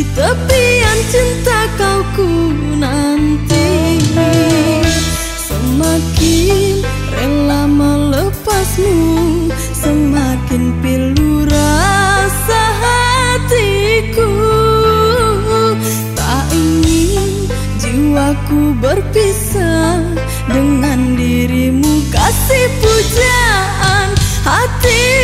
Di tepian cinta kau ku nanti. Semakin rela melepasmu Semakin pilu rasa hatiku. Tak ingin jiwaku berpisah Dengan dirimu. Kasih pujaan hati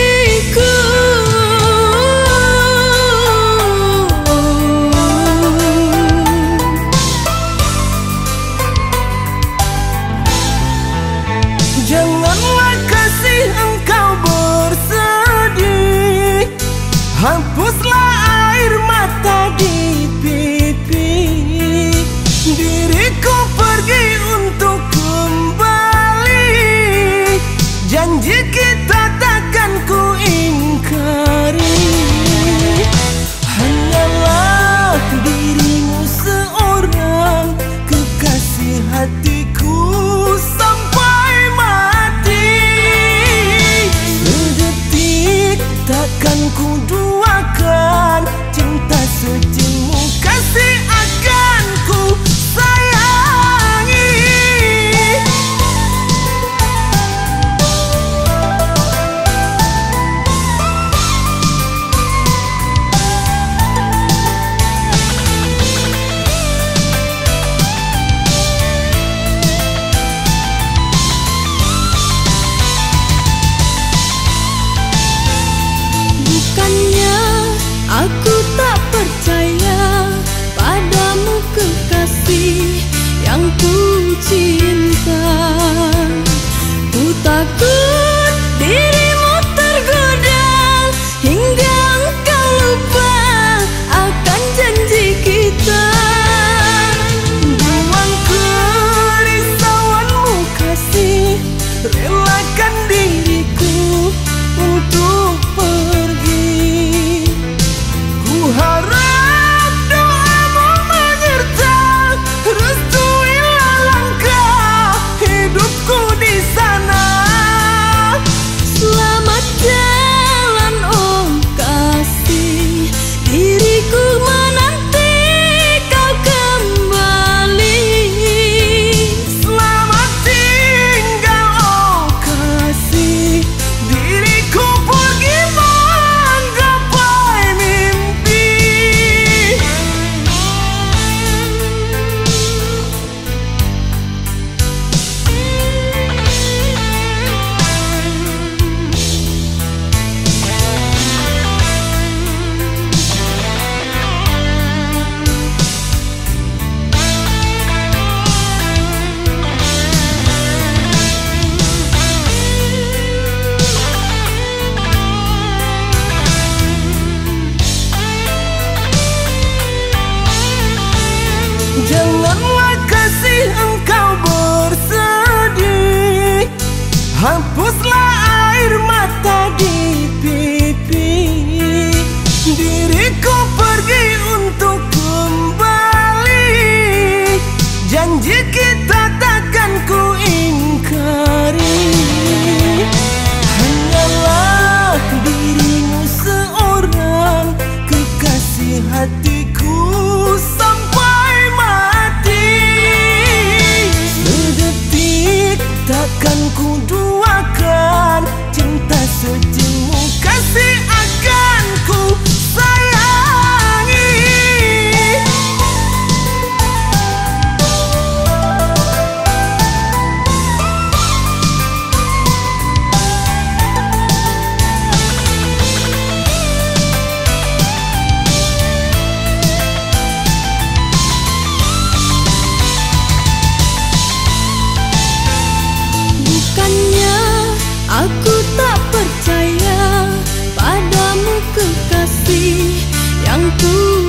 yang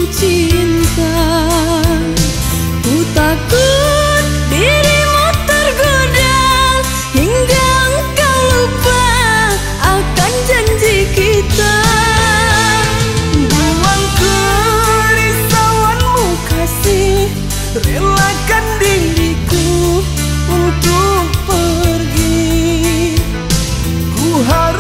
cinta Ku takut dirimu tergoda Hingga engkau lupa akan janji kita. Buang kerisauanmu kasih Relakan diriku untuk pergi. Ku harus